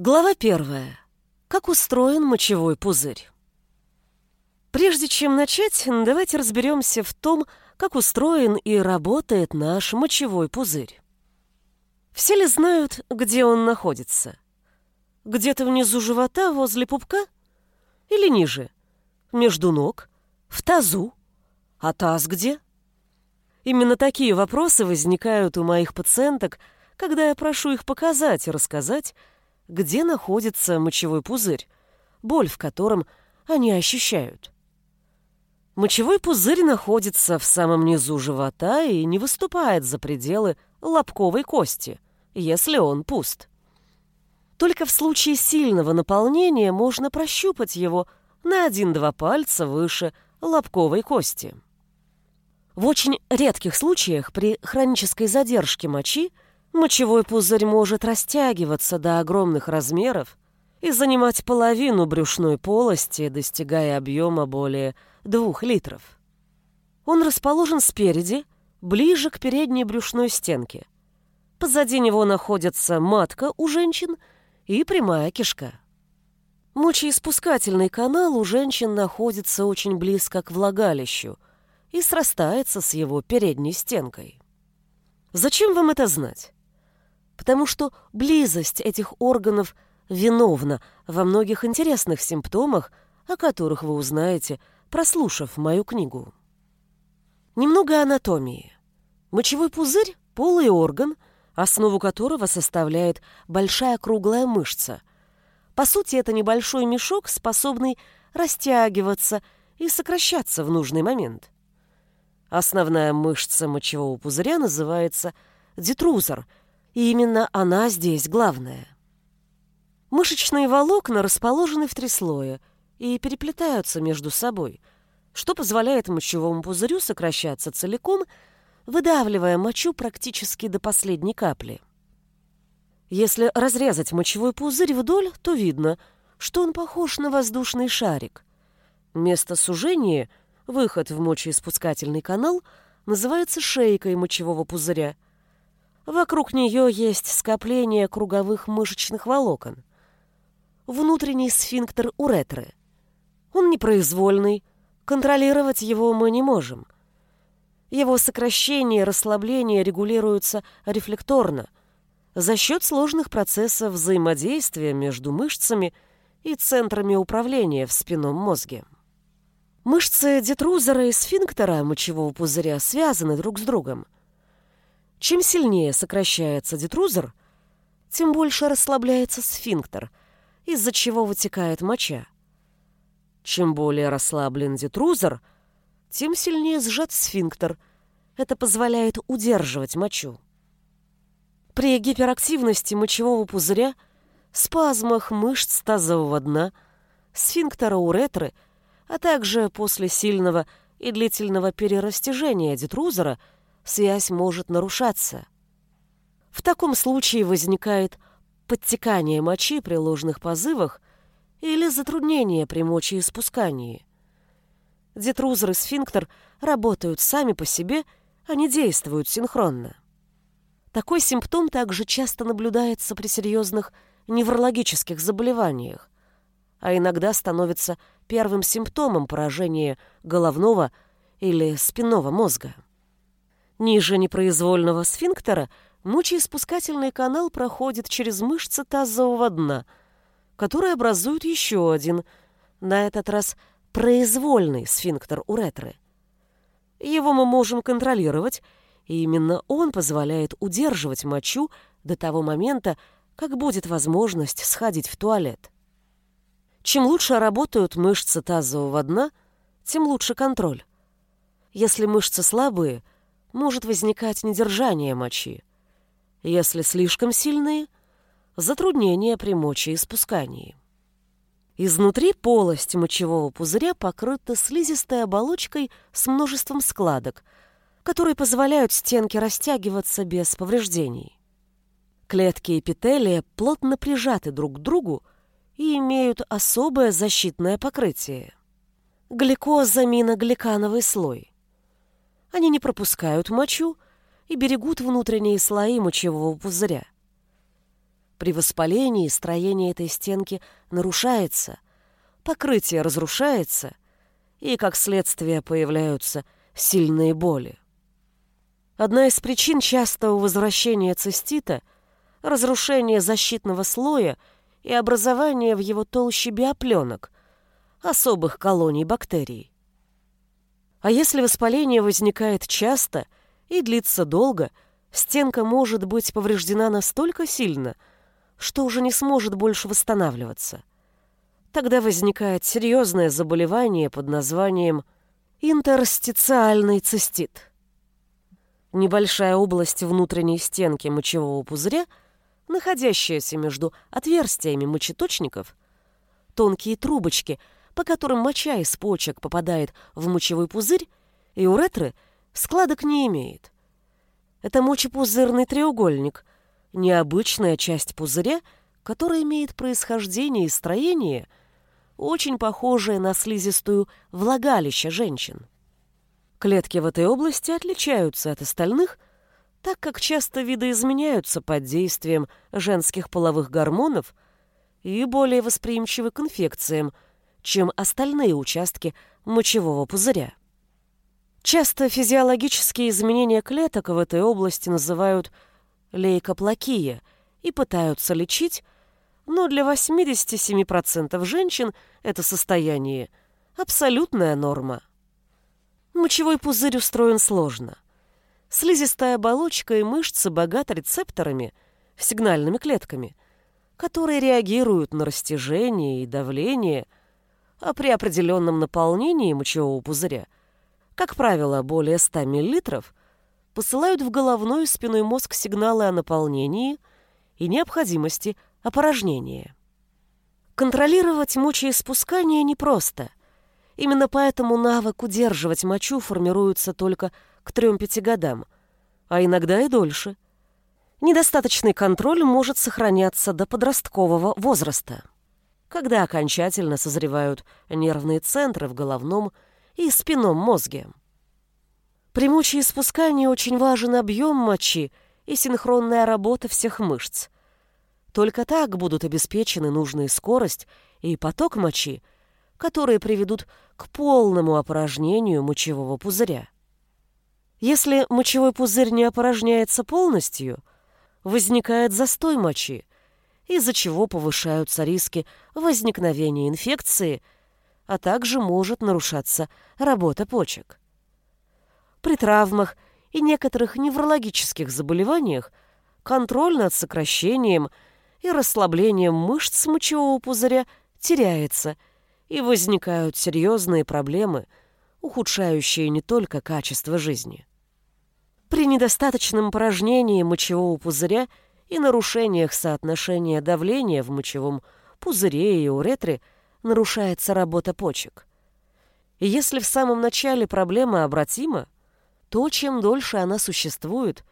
Глава первая. Как устроен мочевой пузырь? Прежде чем начать, давайте разберемся в том, как устроен и работает наш мочевой пузырь. Все ли знают, где он находится? Где-то внизу живота, возле пупка? Или ниже? Между ног? В тазу? А таз где? Именно такие вопросы возникают у моих пациенток, когда я прошу их показать и рассказать, где находится мочевой пузырь, боль в котором они ощущают. Мочевой пузырь находится в самом низу живота и не выступает за пределы лобковой кости, если он пуст. Только в случае сильного наполнения можно прощупать его на один-два пальца выше лобковой кости. В очень редких случаях при хронической задержке мочи мочевой пузырь может растягиваться до огромных размеров и занимать половину брюшной полости, достигая объема более двух литров. Он расположен спереди, ближе к передней брюшной стенке. Позади него находится матка у женщин и прямая кишка. Мочеиспускательный канал у женщин находится очень близко к влагалищу и срастается с его передней стенкой. Зачем вам это знать? Потому что близость этих органов виновна во многих интересных симптомах, о которых вы узнаете – прослушав мою книгу. Немного анатомии. Мочевой пузырь – полый орган, основу которого составляет большая круглая мышца. По сути, это небольшой мешок, способный растягиваться и сокращаться в нужный момент. Основная мышца мочевого пузыря называется детрузор, и именно она здесь главная. Мышечные волокна расположены в три слоя – и переплетаются между собой, что позволяет мочевому пузырю сокращаться целиком, выдавливая мочу практически до последней капли. Если разрезать мочевой пузырь вдоль, то видно, что он похож на воздушный шарик. Место сужения, выход в мочеиспускательный канал, называется шейкой мочевого пузыря. Вокруг нее есть скопление круговых мышечных волокон. Внутренний сфинктер уретры. Он непроизвольный, контролировать его мы не можем. Его сокращение и расслабление регулируются рефлекторно, за счет сложных процессов взаимодействия между мышцами и центрами управления в спинном мозге. Мышцы детрузора и сфинктера мочевого пузыря связаны друг с другом. Чем сильнее сокращается детрузор, тем больше расслабляется сфинктер, из-за чего вытекает моча. Чем более расслаблен детрузор, тем сильнее сжат сфинктер. Это позволяет удерживать мочу. При гиперактивности мочевого пузыря, спазмах мышц тазового дна, сфинктера уретры, а также после сильного и длительного перерастяжения детрузора связь может нарушаться. В таком случае возникает подтекание мочи при ложных позывах или затруднения при мочеиспускании. Детрузор и сфинктер работают сами по себе, не действуют синхронно. Такой симптом также часто наблюдается при серьезных неврологических заболеваниях, а иногда становится первым симптомом поражения головного или спинного мозга. Ниже непроизвольного сфинктера мочеиспускательный канал проходит через мышцы тазового дна – которые образуют еще один, на этот раз произвольный сфинктер уретры. Его мы можем контролировать, и именно он позволяет удерживать мочу до того момента, как будет возможность сходить в туалет. Чем лучше работают мышцы тазового дна, тем лучше контроль. Если мышцы слабые, может возникать недержание мочи. Если слишком сильные – затруднения при мочеиспускании. Изнутри полость мочевого пузыря покрыта слизистой оболочкой с множеством складок, которые позволяют стенке растягиваться без повреждений. Клетки эпителия плотно прижаты друг к другу и имеют особое защитное покрытие – гликозаминогликановый слой. Они не пропускают мочу и берегут внутренние слои мочевого пузыря – При воспалении строение этой стенки нарушается, покрытие разрушается, и, как следствие, появляются сильные боли. Одна из причин частого возвращения цистита – разрушение защитного слоя и образование в его толще биопленок, особых колоний бактерий. А если воспаление возникает часто и длится долго, стенка может быть повреждена настолько сильно, что уже не сможет больше восстанавливаться. Тогда возникает серьезное заболевание под названием интерстициальный цистит. Небольшая область внутренней стенки мочевого пузыря, находящаяся между отверстиями мочеточников, тонкие трубочки – по которым моча из почек попадает в мочевой пузырь, и уретры складок не имеет. Это мочепузырный треугольник, необычная часть пузыря, которая имеет происхождение и строение, очень похожее на слизистую влагалище женщин. Клетки в этой области отличаются от остальных, так как часто видоизменяются под действием женских половых гормонов и более восприимчивы к инфекциям – чем остальные участки мочевого пузыря. Часто физиологические изменения клеток в этой области называют лейкоплакия и пытаются лечить, но для 87% женщин это состояние – абсолютная норма. Мочевой пузырь устроен сложно. Слизистая оболочка и мышцы богаты рецепторами, сигнальными клетками, которые реагируют на растяжение и давление – а при определенном наполнении мочевого пузыря, как правило, более 100 мл, посылают в головной и спиной мозг сигналы о наполнении и необходимости опорожнения. Контролировать мочеиспускание непросто. Именно поэтому навык удерживать мочу формируется только к 3-5 годам, а иногда и дольше. Недостаточный контроль может сохраняться до подросткового возраста когда окончательно созревают нервные центры в головном и спинном мозге. При мочеиспускании очень важен объем мочи и синхронная работа всех мышц. Только так будут обеспечены нужная скорость и поток мочи, которые приведут к полному опорожнению мочевого пузыря. Если мочевой пузырь не опорожняется полностью, возникает застой мочи, из-за чего повышаются риски возникновения инфекции, а также может нарушаться работа почек. При травмах и некоторых неврологических заболеваниях контроль над сокращением и расслаблением мышц мочевого пузыря теряется, и возникают серьезные проблемы, ухудшающие не только качество жизни. При недостаточном порожнении мочевого пузыря – и нарушениях соотношения давления в мочевом пузыре и уретре нарушается работа почек. И если в самом начале проблема обратима, то чем дольше она существует,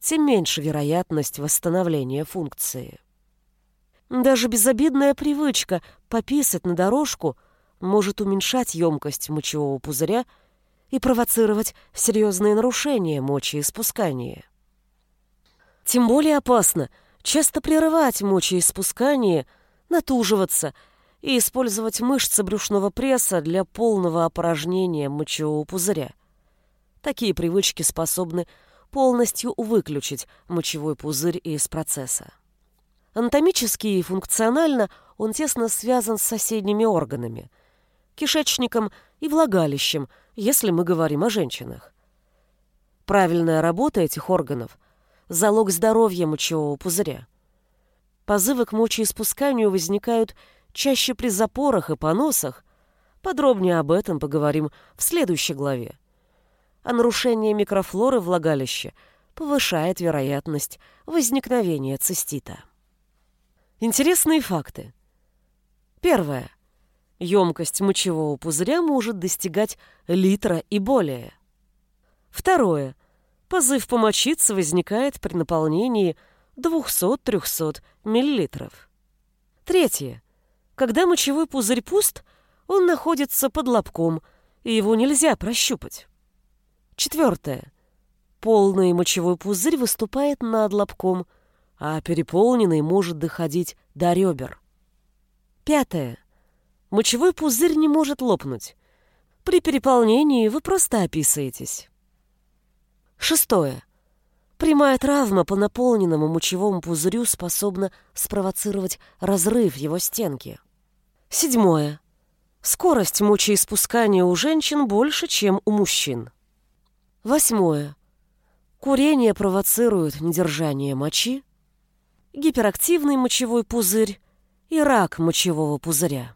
тем меньше вероятность восстановления функции. Даже безобидная привычка пописать на дорожку может уменьшать емкость мочевого пузыря и провоцировать серьезные нарушения мочеиспускания. Тем более опасно часто прерывать мочеиспускание, натуживаться и использовать мышцы брюшного пресса для полного опорожнения мочевого пузыря. Такие привычки способны полностью выключить мочевой пузырь из процесса. Анатомически и функционально он тесно связан с соседними органами – кишечником и влагалищем, если мы говорим о женщинах. Правильная работа этих органов – залог здоровья мочевого пузыря. Позывы к мочеиспусканию возникают чаще при запорах и поносах. Подробнее об этом поговорим в следующей главе. А нарушение микрофлоры влагалища повышает вероятность возникновения цистита. Интересные факты. Первое. Емкость мочевого пузыря может достигать литра и более. Второе. Позыв помочиться возникает при наполнении 200-300 мл. Третье. Когда мочевой пузырь пуст, он находится под лобком, и его нельзя прощупать. Четвертое. Полный мочевой пузырь выступает над лобком, а переполненный может доходить до ребер. Пятое. Мочевой пузырь не может лопнуть. При переполнении вы просто описываетесь. Шестое. Прямая травма по наполненному мочевому пузырю способна спровоцировать разрыв его стенки. Седьмое. Скорость мочеиспускания у женщин больше, чем у мужчин. Восьмое. Курение провоцирует недержание мочи, гиперактивный мочевой пузырь и рак мочевого пузыря.